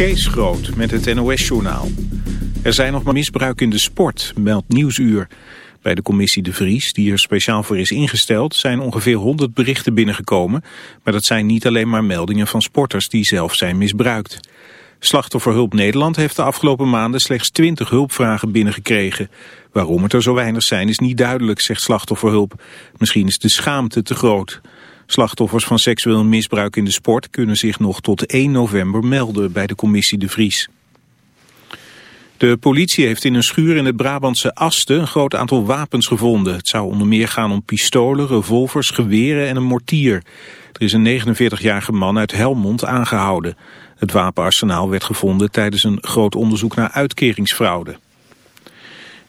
Kees Groot met het NOS-journaal. Er zijn nog maar misbruik in de sport, meldt Nieuwsuur. Bij de commissie De Vries, die er speciaal voor is ingesteld... zijn ongeveer 100 berichten binnengekomen... maar dat zijn niet alleen maar meldingen van sporters die zelf zijn misbruikt. Slachtofferhulp Nederland heeft de afgelopen maanden slechts 20 hulpvragen binnengekregen. Waarom het er zo weinig zijn is niet duidelijk, zegt Slachtofferhulp. Misschien is de schaamte te groot. Slachtoffers van seksueel misbruik in de sport kunnen zich nog tot 1 november melden bij de commissie De Vries. De politie heeft in een schuur in het Brabantse Asten een groot aantal wapens gevonden. Het zou onder meer gaan om pistolen, revolvers, geweren en een mortier. Er is een 49-jarige man uit Helmond aangehouden. Het wapenarsenaal werd gevonden tijdens een groot onderzoek naar uitkeringsfraude.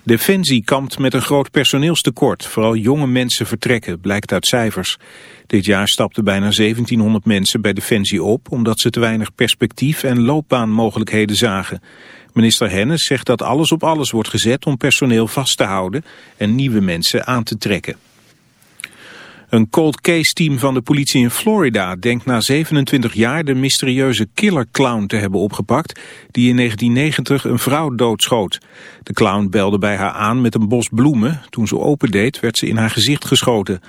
Defensie kampt met een groot personeelstekort. Vooral jonge mensen vertrekken, blijkt uit cijfers. Dit jaar stapten bijna 1700 mensen bij Defensie op... omdat ze te weinig perspectief en loopbaanmogelijkheden zagen. Minister Hennis zegt dat alles op alles wordt gezet om personeel vast te houden... en nieuwe mensen aan te trekken. Een cold case team van de politie in Florida denkt na 27 jaar de mysterieuze killer clown te hebben opgepakt die in 1990 een vrouw doodschoot. De clown belde bij haar aan met een bos bloemen. Toen ze opendeed werd ze in haar gezicht geschoten.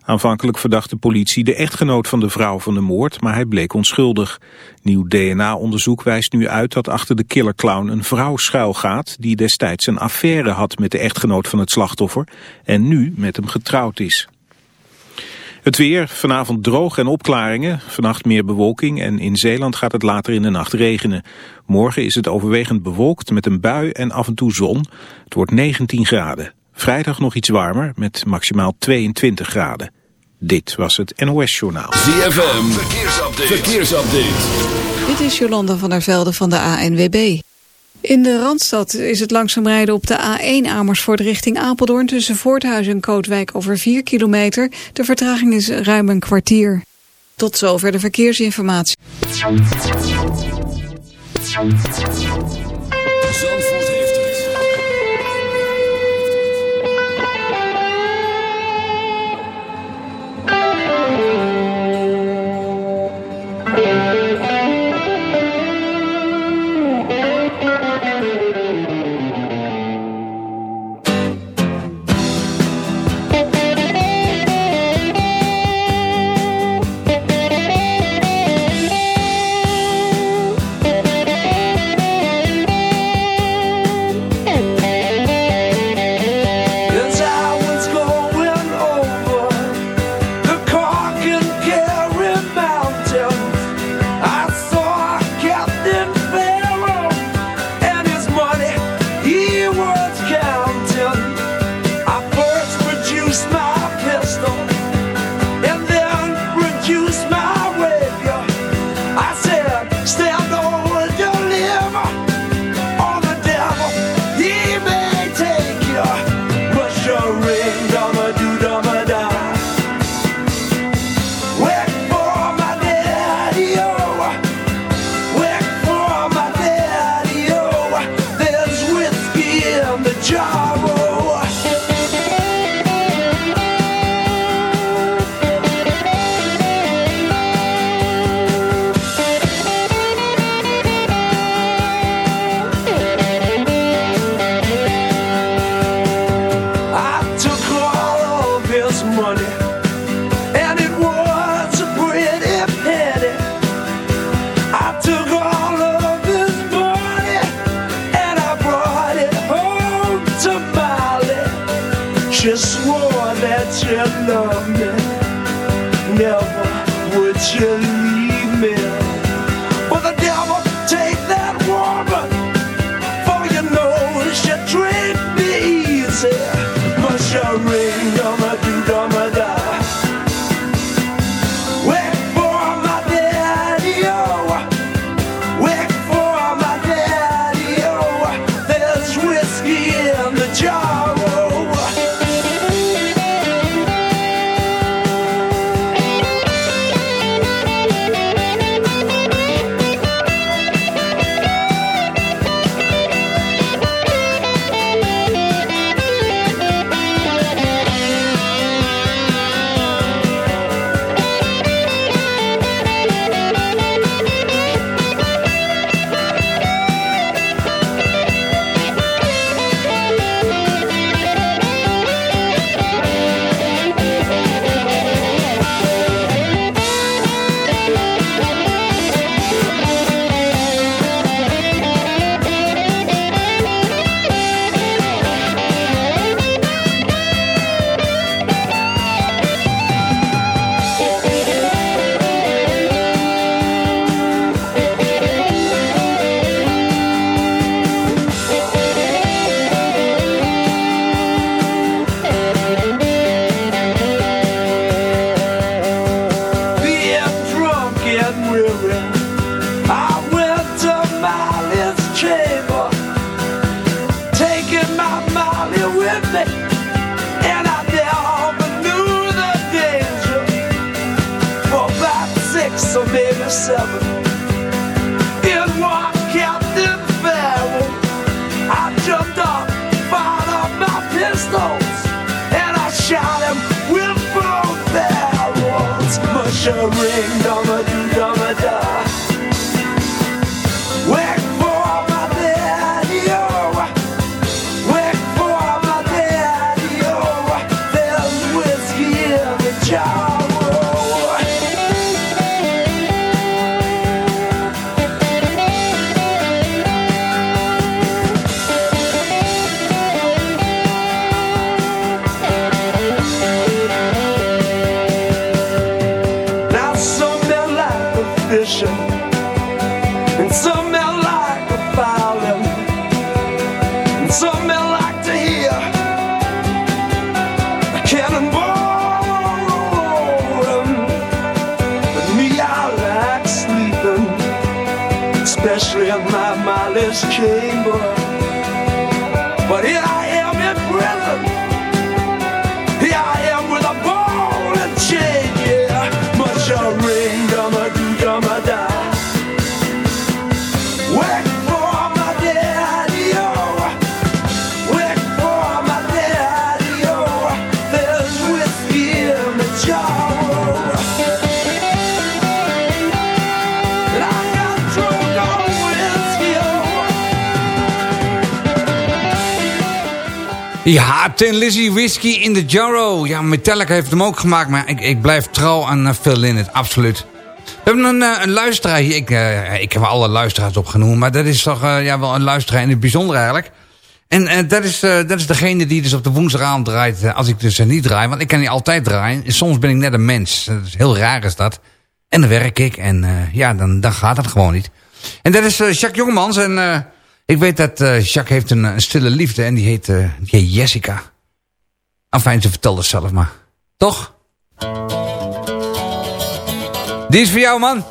Aanvankelijk verdacht de politie de echtgenoot van de vrouw van de moord, maar hij bleek onschuldig. Nieuw DNA-onderzoek wijst nu uit dat achter de killerclown een vrouw schuilgaat... die destijds een affaire had met de echtgenoot van het slachtoffer... en nu met hem getrouwd is. Het weer, vanavond droog en opklaringen, vannacht meer bewolking en in Zeeland gaat het later in de nacht regenen. Morgen is het overwegend bewolkt met een bui en af en toe zon. Het wordt 19 graden. Vrijdag nog iets warmer met maximaal 22 graden. Dit was het NOS Journaal. ZFM, verkeersupdate. verkeersupdate. Dit is Jolanda van der Velde van de ANWB. In de Randstad is het langzaam rijden op de A1 Amersfoort richting Apeldoorn... tussen Voorthuizen en Kootwijk over 4 kilometer. De vertraging is ruim een kwartier. Tot zover de verkeersinformatie. picturing Ja, Tin Lizzy Whiskey in the Jarro. Ja, Metallica heeft hem ook gemaakt, maar ik, ik blijf trouw aan uh, Phil Lynott, absoluut. We hebben een, uh, een luisteraar hier. Ik, uh, ik heb alle luisteraars opgenoemd, maar dat is toch ja, wel een luisteraar in het bijzonder eigenlijk. En dat, is, dat is degene die dus op de woensdagavond draait, als ik dus niet draai. Want ik kan niet altijd draaien. Soms ben ik net een mens. Dat is heel raar is dat. En dan werk ik en ja, dan, dan gaat het gewoon niet. En dat is Jacques Jongemans en... Ik weet dat uh, Jacques heeft een, een, stille liefde en die heet, uh, die Jessica. Enfin, ze vertelde het zelf maar. Toch? Die is voor jou, man.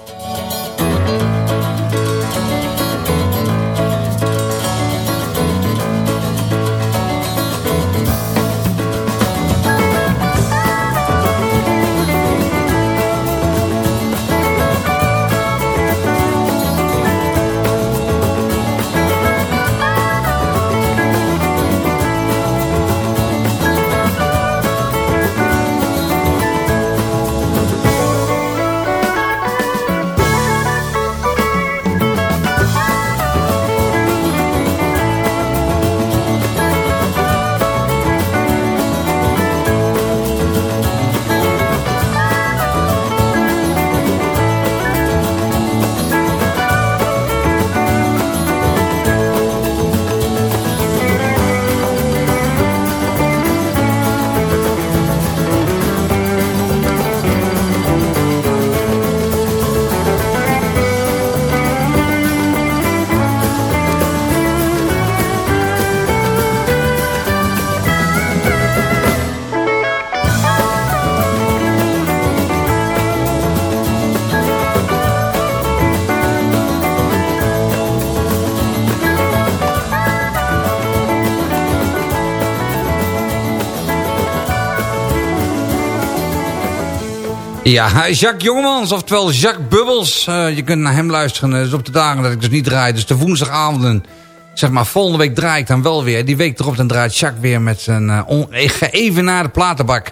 Ja, Jacques Jongemans, oftewel Jacques Bubbels. Uh, je kunt naar hem luisteren. Dat is op de dagen dat ik dus niet draai. Dus de woensdagavonden. Zeg maar, volgende week draai ik dan wel weer. Die week erop dan draait Jacques weer met zijn... Uh, even naar de platenbak.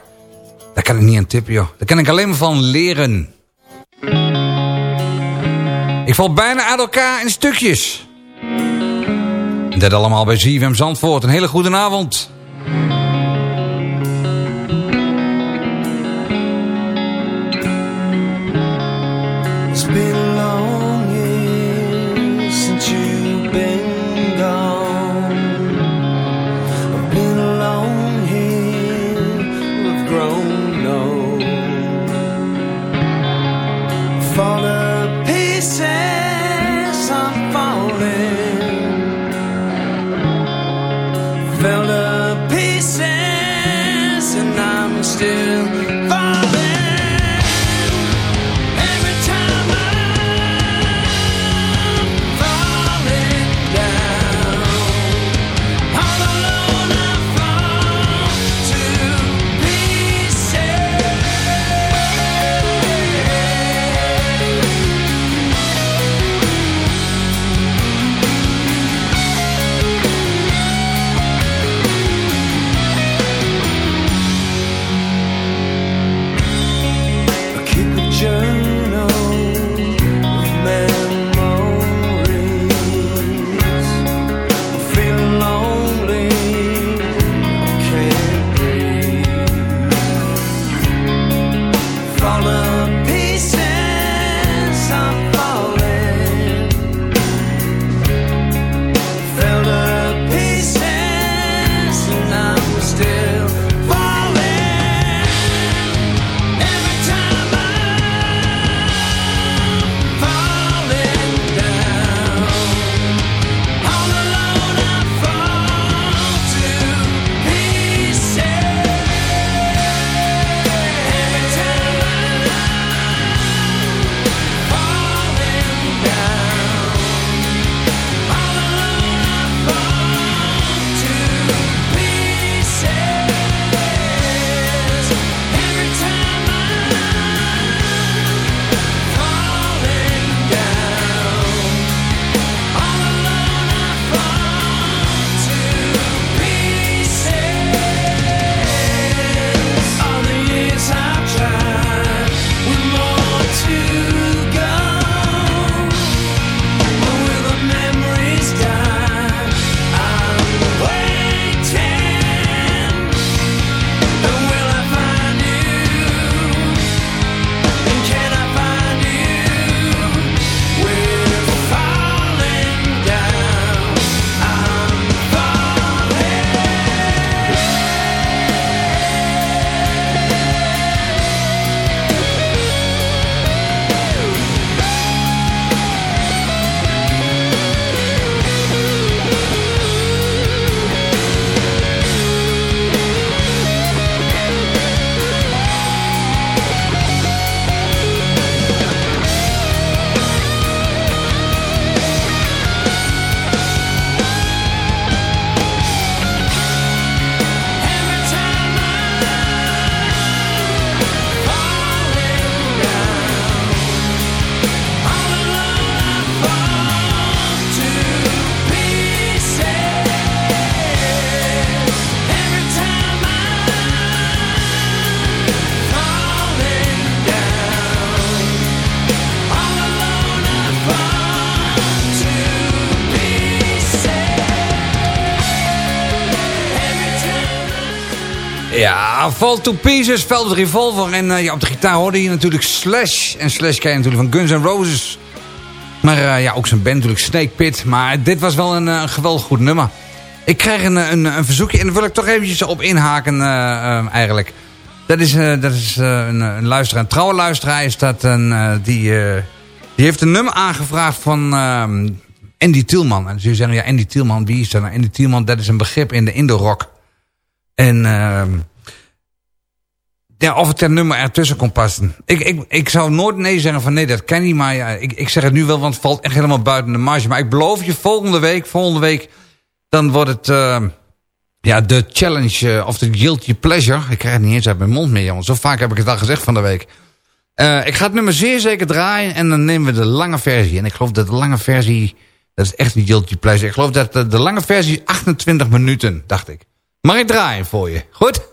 Daar kan ik niet aan tippen, joh. Daar kan ik alleen maar van leren. Ik val bijna uit elkaar in stukjes. Dat allemaal bij ZFM Zandvoort. Een hele goede avond. Fall to Pieces, Velvet Revolver. En uh, ja, op de gitaar hoorde je natuurlijk Slash. En Slash ken je natuurlijk van Guns N' Roses. Maar uh, ja, ook zijn band natuurlijk, Snake Pit. Maar dit was wel een, uh, geweldig goed nummer. Ik krijg een, een, een, verzoekje en daar wil ik toch eventjes op inhaken eigenlijk. Dat is, dat is een, een luisteraar, een trouwe luisteraar is dat. Een, die, die heeft een nummer aangevraagd van ehm, Andy Tielman. En ze zeggen, ja, Andy Tielman, wie is dat nou? Andy Tielman, dat is een begrip in de Indo-rock. En uh, ja, of het een nummer ertussen kon passen. Ik, ik, ik zou nooit nee zeggen van nee, dat kan niet. Maar ja, ik, ik zeg het nu wel, want het valt echt helemaal buiten de marge. Maar ik beloof je, volgende week, volgende week... dan wordt het uh, ja, de challenge uh, of de guilty pleasure. Ik krijg het niet eens uit mijn mond meer, jongen. Zo vaak heb ik het al gezegd van de week. Uh, ik ga het nummer zeer zeker draaien en dan nemen we de lange versie. En ik geloof dat de lange versie, dat is echt een guilty pleasure. Ik geloof dat de lange versie 28 minuten, dacht ik. Mag ik draaien voor je? Goed?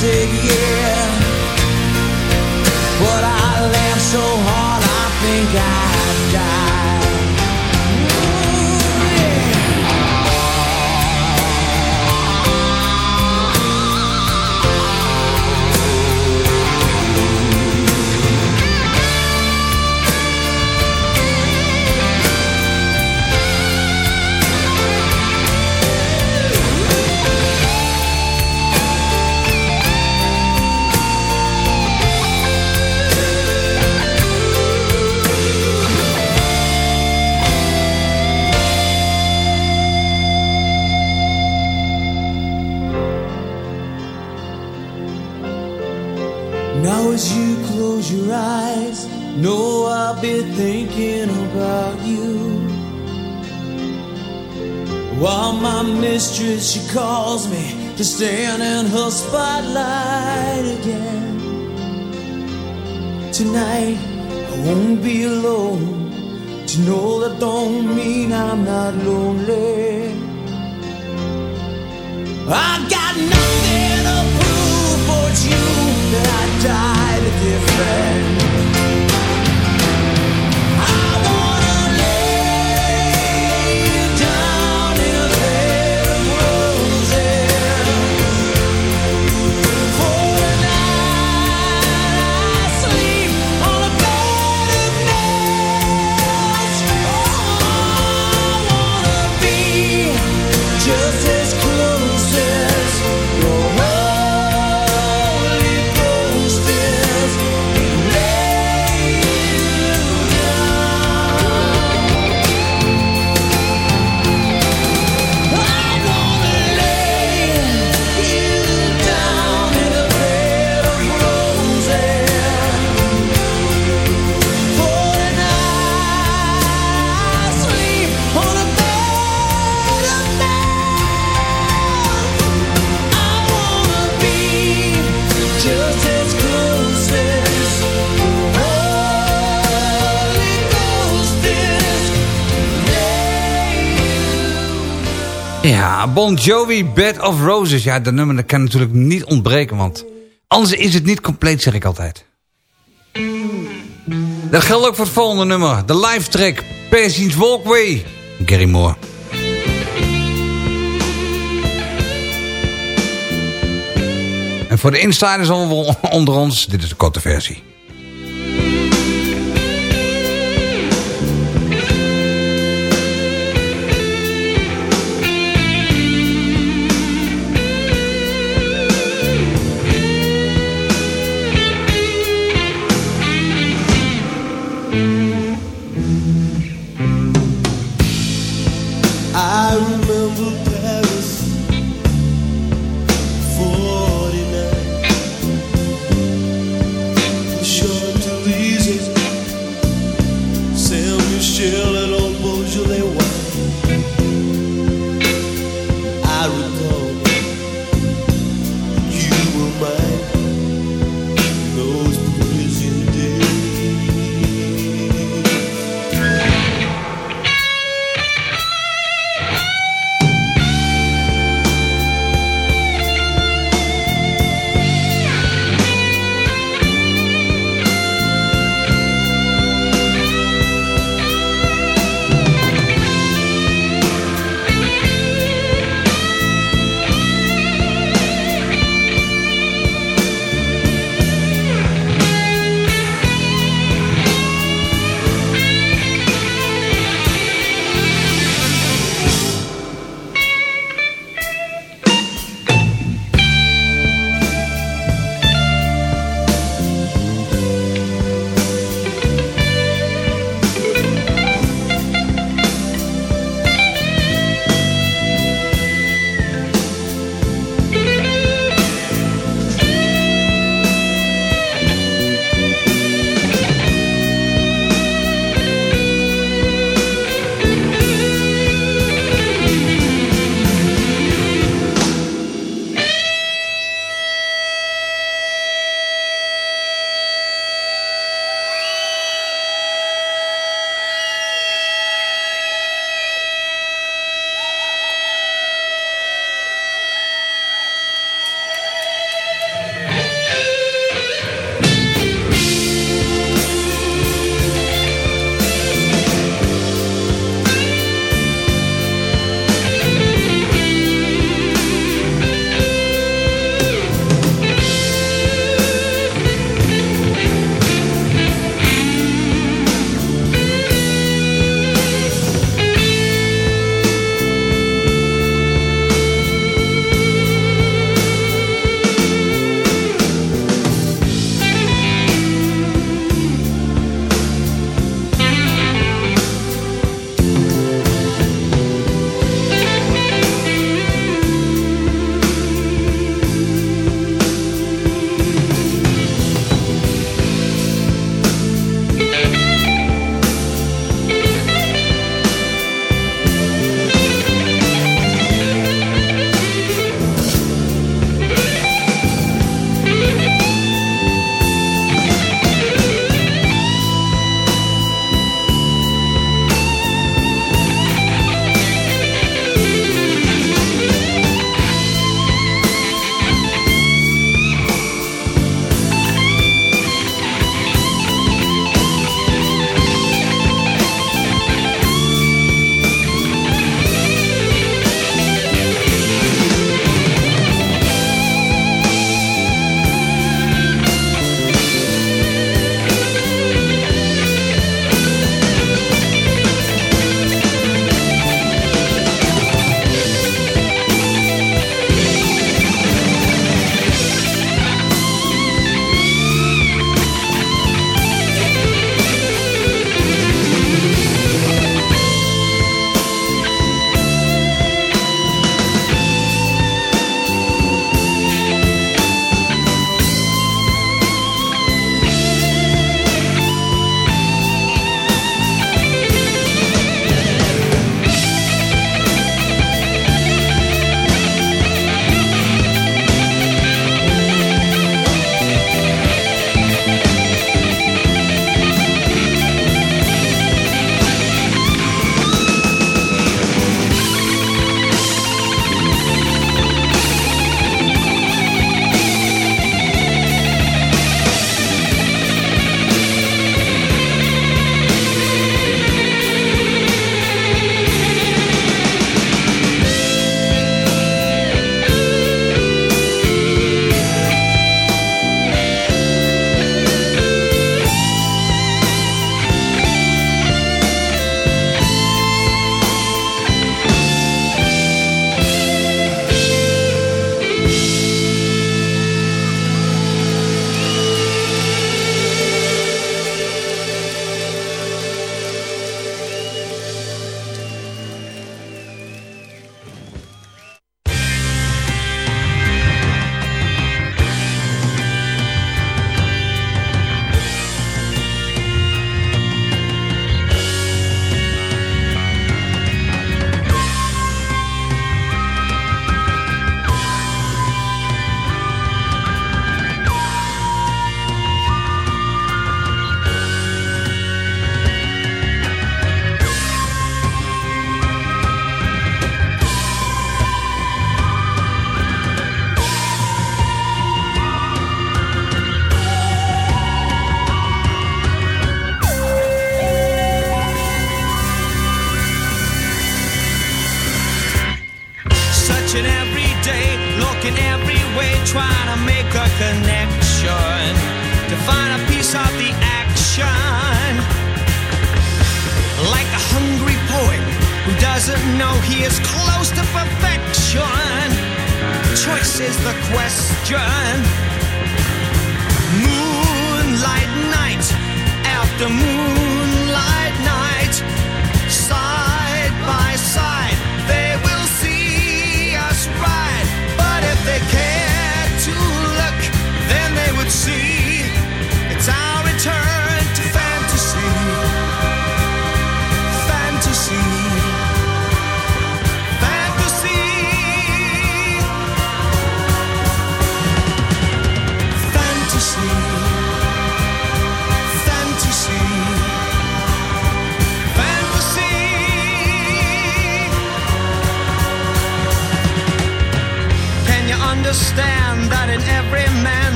said yes. She calls me to stand in her spotlight again. Tonight, I won't be alone. To know that don't mean I'm not lonely. I got nothing to prove, it's you that I die to defend. I Bon Jovi, Bed of Roses. Ja, dat nummer dat kan natuurlijk niet ontbreken, want anders is het niet compleet, zeg ik altijd. Dat geldt ook voor het volgende nummer. De live track, Persians Walkway. Gary Moore. En voor de insiders onder ons, dit is de korte versie. I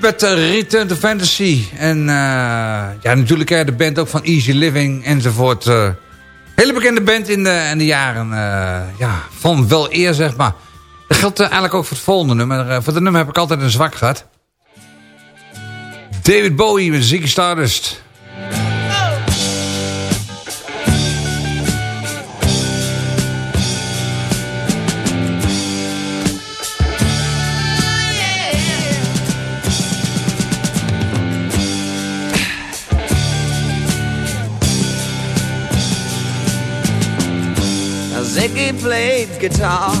met Return to Fantasy. En eh, ja, natuurlijk de band ook van Easy Living enzovoort. Eh, hele bekende band in de, in de jaren eh, ja, van wel eer, zeg maar. Dat geldt eigenlijk ook voor het volgende nummer. voor dat nummer heb ik altijd een zwak gehad. David Bowie met Ziggy Stardust. he played guitar,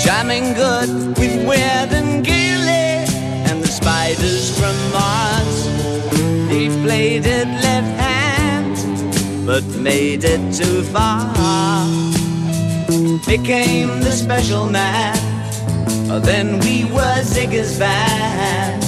jamming good with Weird and Gilly and the spiders from Mars. He played it left hand, but made it too far. Became the special man. Then we were Ziggy's band.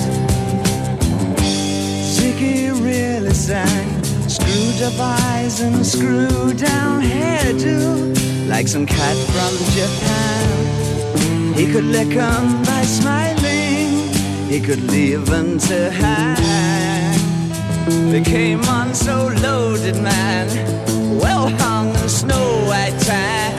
Ziggy really sang. Screwed up eyes and screw down hairdo like some cat from Japan. He could lick them by smiling, he could leave them to hang. They came on so loaded, man, well hung in snow white tan.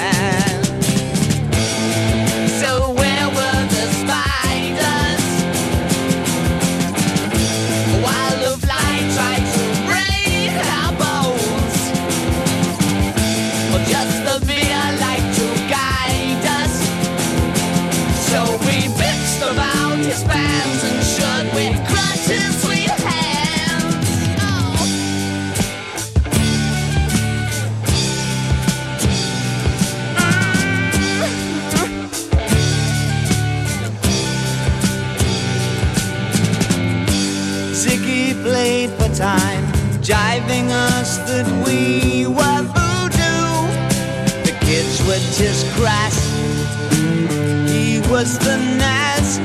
time, jiving us that we were voodoo. The kids were just crass. He was the nest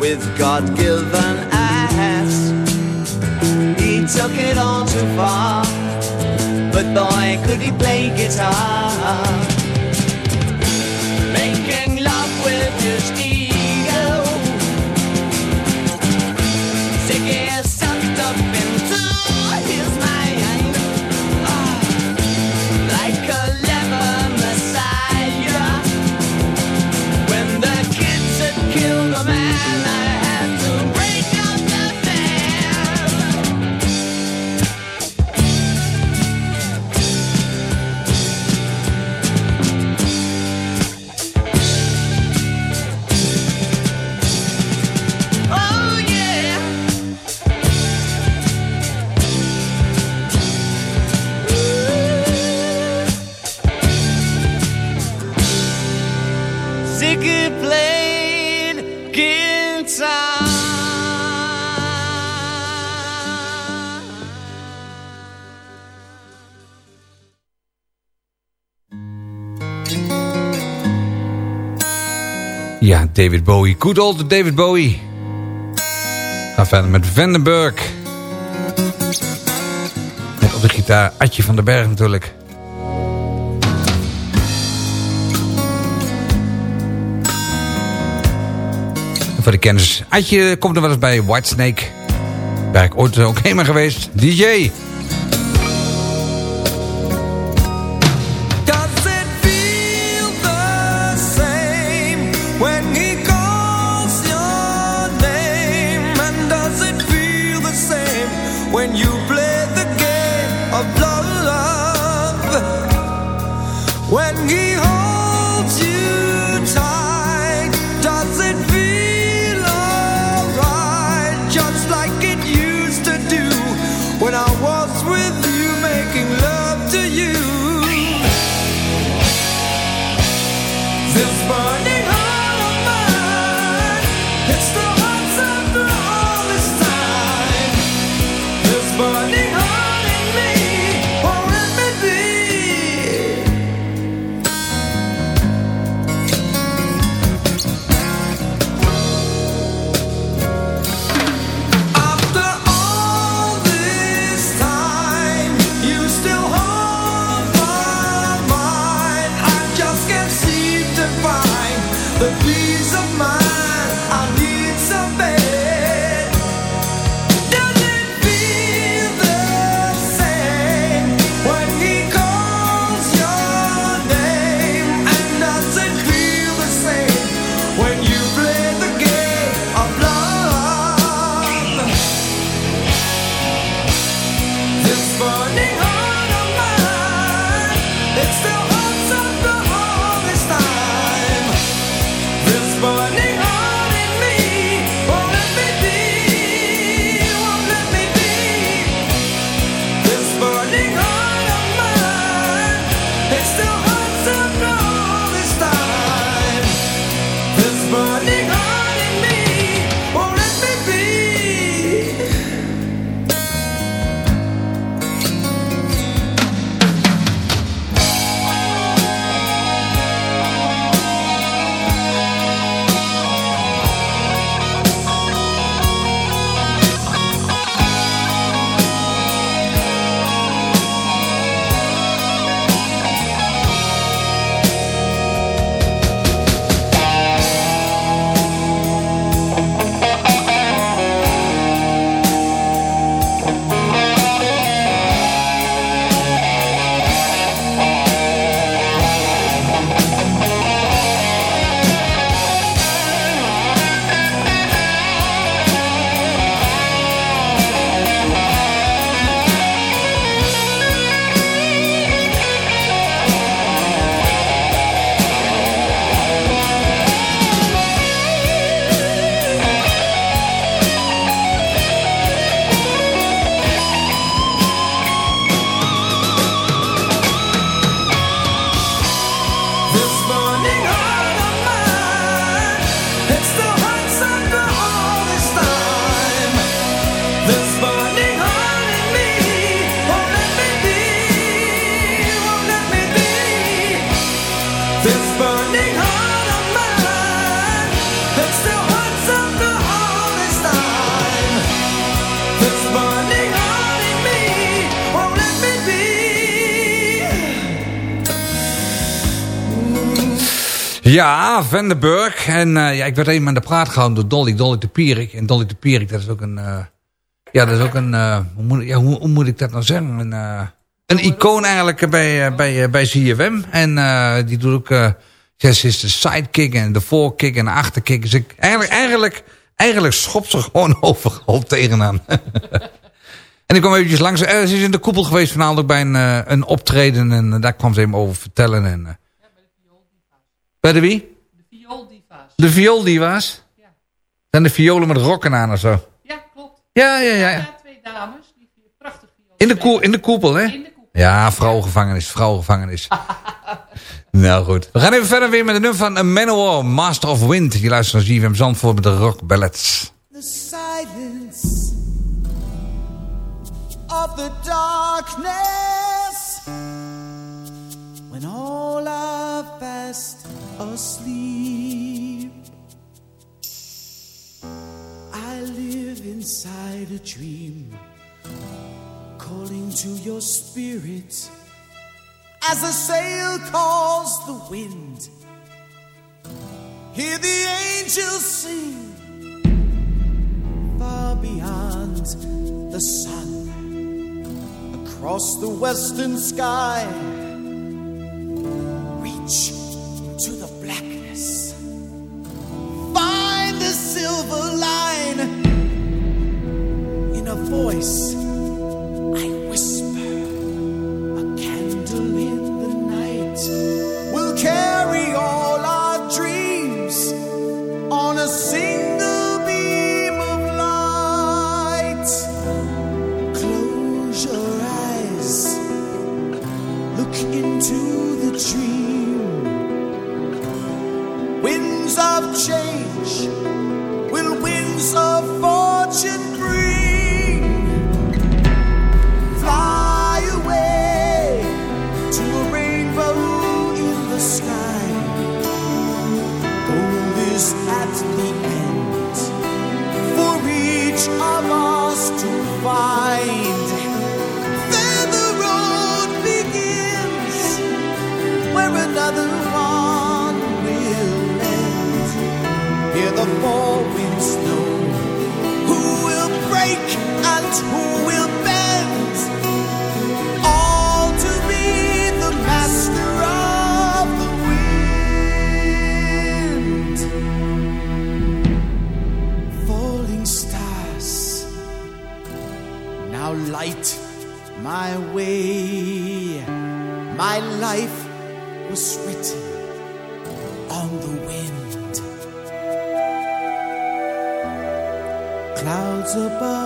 with God-given ass. He took it all too far, but boy could he play guitar. David Bowie. Good old David Bowie. Ga verder met Vandenberg. Met op de gitaar Adje van den Berg natuurlijk. Voor de kennis, Adje komt er wel eens bij Whitesnake. Daar ben ik ooit ook helemaal geweest. DJ. Ja, Vandenberg. En eh, ja, ik werd even aan de praat gehouden door Dolly, Dolly de Pierik. En Dolly de Pierik, dat is ook een... eh, ja, dat is ook een... eh, hoe, moet, ja, hoe, hoe moet ik dat nou zeggen? Een, een icoon eigenlijk bij, bij, bij ZFM. En die doet ook... ja, ze is de sidekick en de voorkick en de achterkick. Dus ik, eigenlijk, eigenlijk, eigenlijk schopt ze gewoon overal tegenaan. en ik kwam eventjes langs. Ze is in de koepel geweest vanavond ook bij een, een optreden. En daar kwam ze even over vertellen. En, bij de wie? De viooldiva's? Ja. Zijn de violen met rokken aan of zo? Ja, klopt. Ja, ja, ja. ja. Ja, twee dames. Die prachtig viool. In de, koel, in de koepel, hè? In de koepel. Ja, vrouwengevangenis, vrouwengevangenis. nou goed. We gaan even verder weer met de nummer van A Manowar, Master of Wind. Je luistert naar ZFM Zandvoort met de rock ballads. the silence of the darkness when all are fast asleep. I live inside a dream, calling to your spirit as a sail calls the wind. Hear the angels sing far beyond the sun, across the western sky. Reach the silver line. In a voice, I whisper, a candle in the night will carry all our dreams on a single beam of light. Close your eyes, look into the dream. Winds of change my way. My life was written on the wind. Clouds above,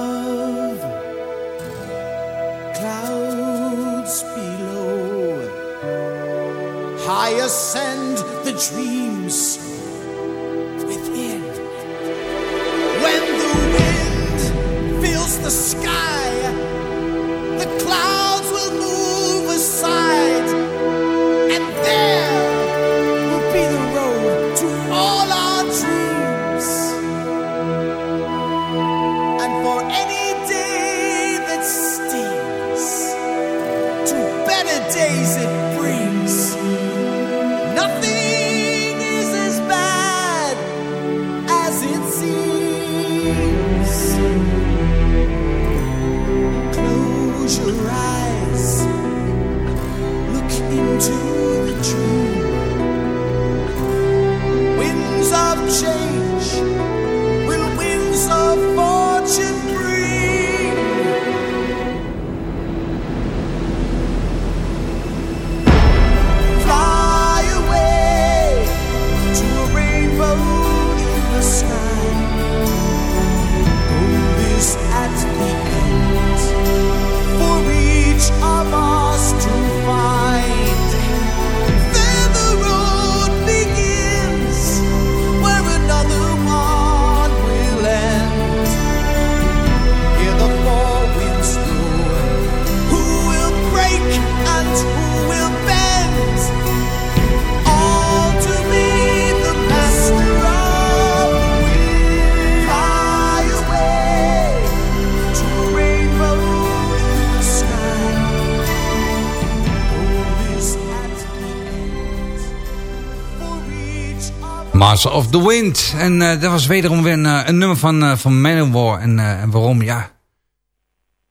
of the Wind. En uh, dat was wederom weer een, uh, een nummer van, uh, van Manowar. En, en waarom? Ja,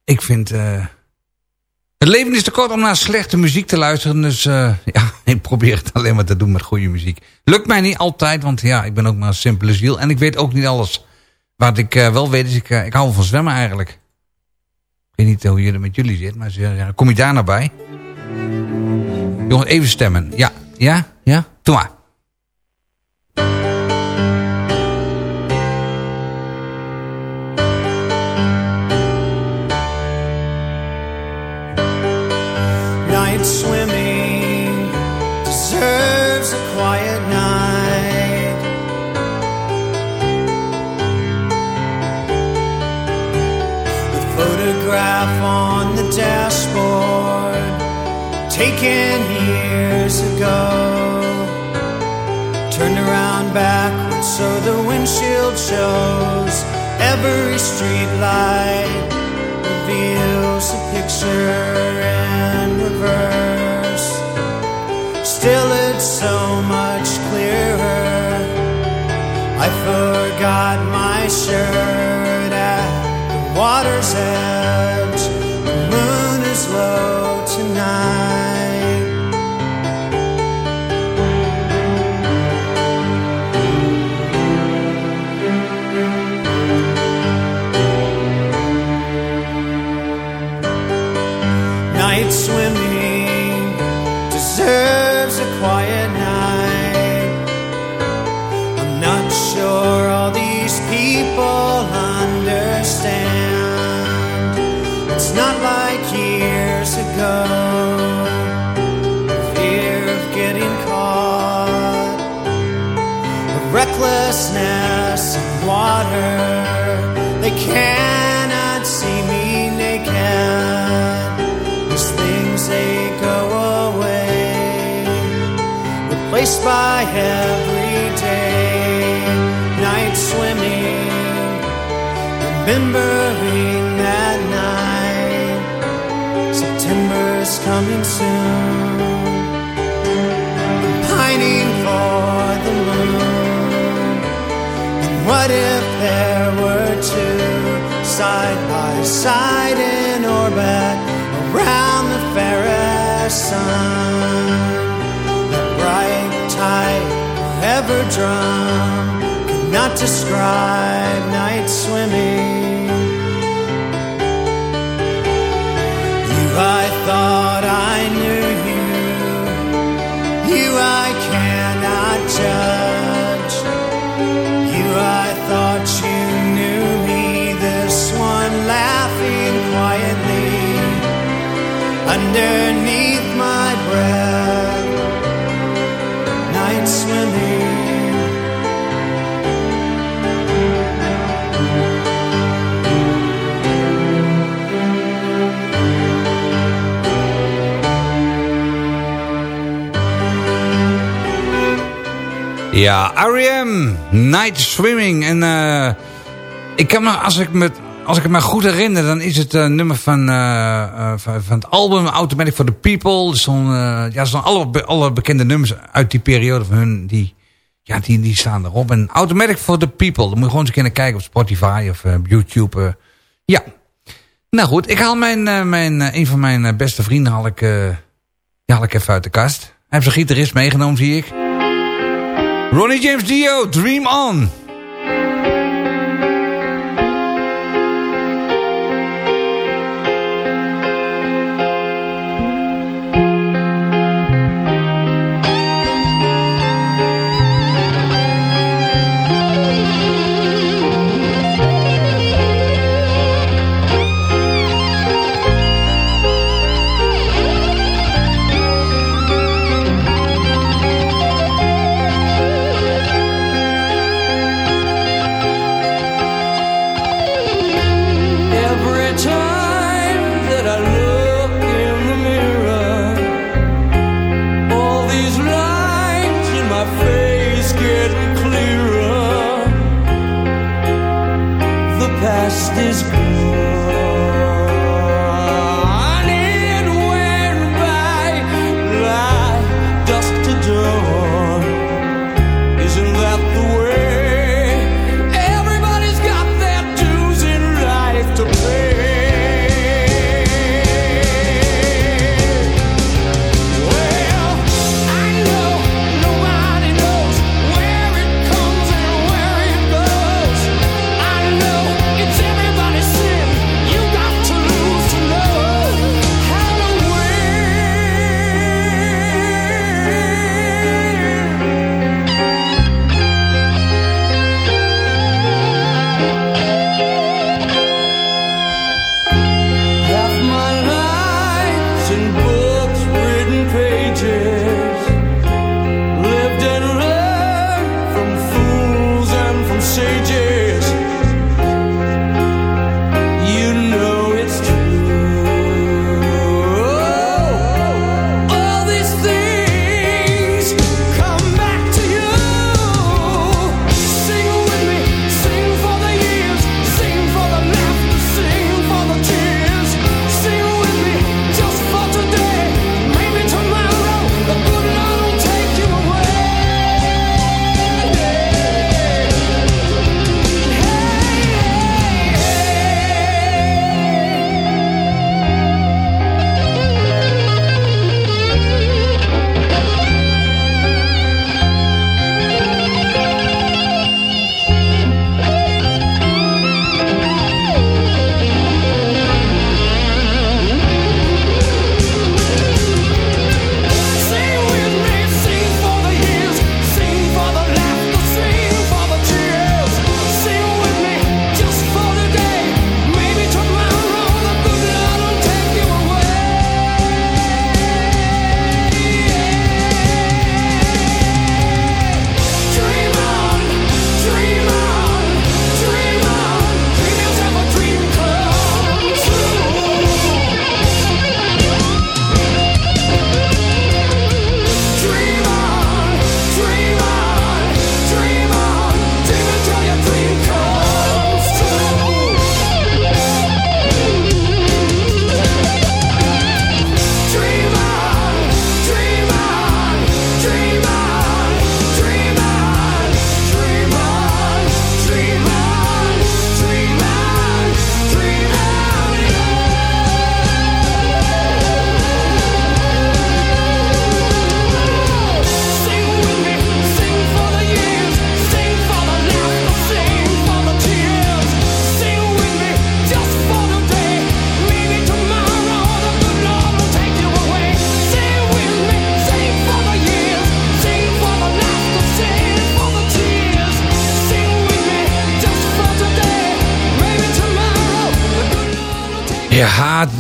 ik vind... het leven is te kort om naar slechte muziek te luisteren. Dus ja, ik probeer het alleen maar te doen met goede muziek. Lukt mij niet altijd, want ja, ik ben ook maar een simpele ziel. En ik weet ook niet alles. Wat ik wel weet is, ik, ik hou van zwemmen eigenlijk. Ik weet niet hoe er met jullie zit, maar ja, kom je daar naar bij? Jongens, even stemmen. Ja, ja, ja? Doe maar. Night swimming deserves a quiet night. The photograph on the dashboard, taken years ago, turned around backwards so the windshield shows. Every street light reveals a picture shirt at the water's edge. By everyday night swimming, remembering that night. September's coming soon, I'm pining for the moon. And what if there were two side by side in orbit? around the fairest sun. Tide, ever could not describe night swimming. You, I thought I knew you. You, I cannot judge. You, I thought you knew me. This one laughing quietly underneath Ja, R.E.M. Night Swimming. En uh, ik kan me, als ik me als ik het me goed herinner, dan is het een nummer van, uh, van, van, het album Automatic for the People. Uh, ja, alle, alle bekende nummers uit die periode van hun, die, ja, die, die staan erop. En Automatic for the People, dan moet je gewoon eens kunnen kijken op Spotify of YouTube. ja. Nou goed, ik haal mijn, mijn, een van mijn beste vrienden haal ik, ja, haal ik even uit de kast. Hij heeft zijn gitarist meegenomen, zie ik. Ronnie James Dio, Dream On.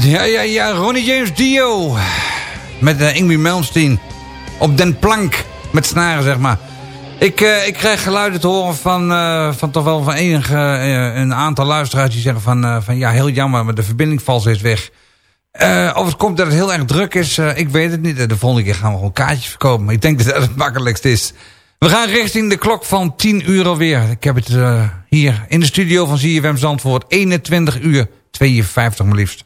Ja, ja, ja, Ronnie James Dio. Met uh, Ingrid Melmsteen. Op den plank. Met snaren, zeg maar. Ik, uh, ik krijg geluiden te horen van, uh, van toch wel van enige, een aantal luisteraars die zeggen van, van ja, heel jammer, maar de verbinding valt steeds weg. of het komt dat het heel erg druk is, ik weet het niet. De volgende keer gaan we gewoon kaartjes verkopen. Maar ik denk dat dat het makkelijkst is. We gaan richting de klok van 10 uur alweer. Ik heb het hier in de studio van ZFM Zandvoort. 21 uur 52 maar liefst.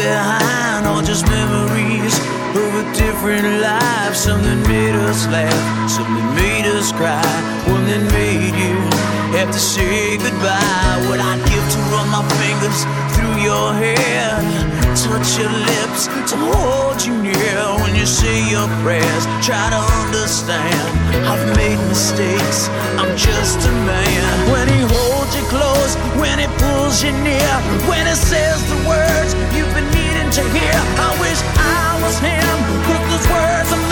behind are just memories of a different life. Something made us laugh, something made us cry, one that made you have to say goodbye. What I'd give to run my fingers through your hair, touch your lips, to hold you near when you say your prayers. Try to understand, I've made mistakes, I'm just a man. When he holds you close, when he pulls you near, when he says the words needing to hear. I wish I was him, put those words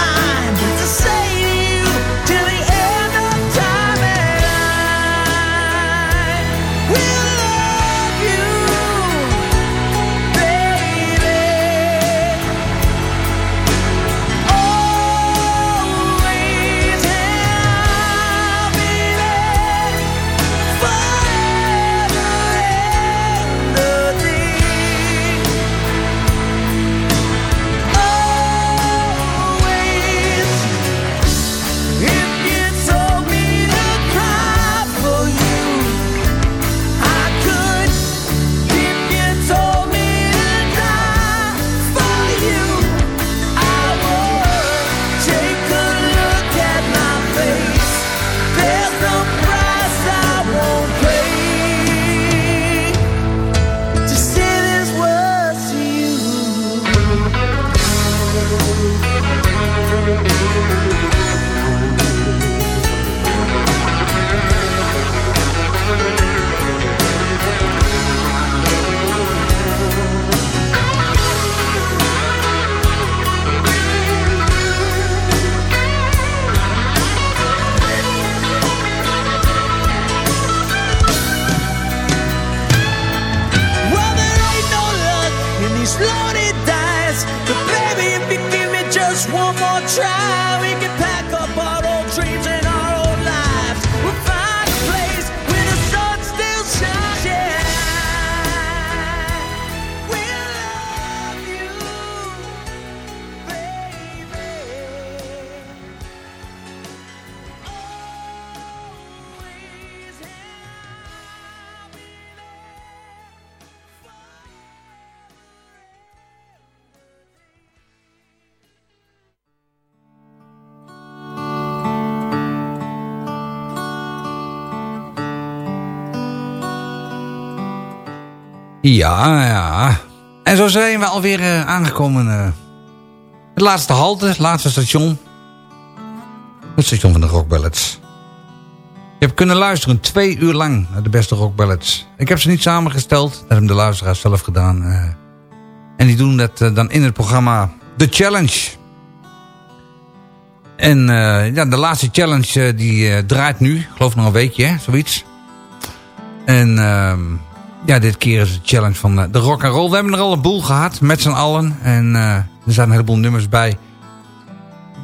Ja, ja. En zo zijn we alweer uh, aangekomen. Uh, het laatste halte, het laatste station. Het station van de Rock Ballads. Je hebt kunnen luisteren twee uur lang naar de beste Rock Ballads. Ik heb ze niet samengesteld, dat hebben de luisteraars zelf gedaan. Uh, en die doen dat dan in het programma The Challenge. En ja, de laatste challenge die draait nu. Ik geloof nog een weekje, hè? zoiets. En ehm, ja, dit keer is de challenge van de rock and roll. We hebben er al een boel gehad, met z'n allen. En uh, er zijn een heleboel nummers bij.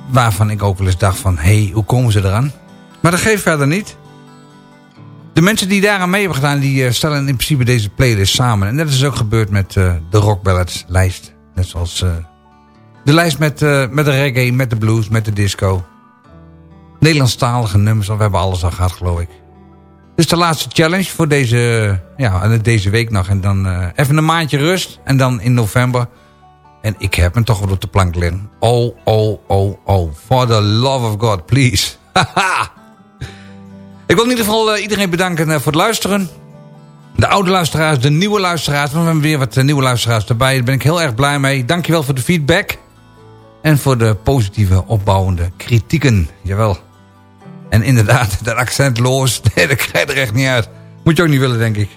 Waarvan ik ook wel eens dacht van, hé, hey, hoe komen ze eraan? Maar dat geeft verder niet. De mensen die daaraan mee hebben gedaan, die uh, stellen in principe deze playlist samen. En dat is ook gebeurd met de Rock Ballads lijst. Net zoals de lijst met, met de reggae, met de blues, met de disco. Nederlandstalige nummers, we hebben alles al gehad, geloof ik. Is de laatste challenge voor deze, ja, deze week nog. En dan uh, even een maandje rust. En dan in november. En ik heb hem toch wel op de plank liggen. Oh, oh, oh, oh. For the love of God, please. ik wil in ieder geval uh, iedereen bedanken uh, voor het luisteren. De oude luisteraars, de nieuwe luisteraars. We hebben weer wat nieuwe luisteraars erbij. Daar ben ik heel erg blij mee. Dankjewel voor de feedback. En voor de positieve, opbouwende kritieken. Jawel. En inderdaad, dat accentloos, nee, dat krijg je er echt niet uit. Moet je ook niet willen, denk ik.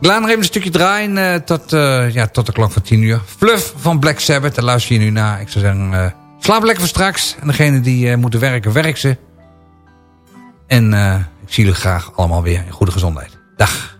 Ik laat nog even een stukje draaien uh, tot, uh, ja, tot de klok van 10 uur. Fluff van Black Sabbath, daar luister je nu naar. Ik zou zeggen, uh, slaap lekker voor straks. En degene die moeten werken, werk ze. En ik zie jullie graag allemaal weer in goede gezondheid. Dag.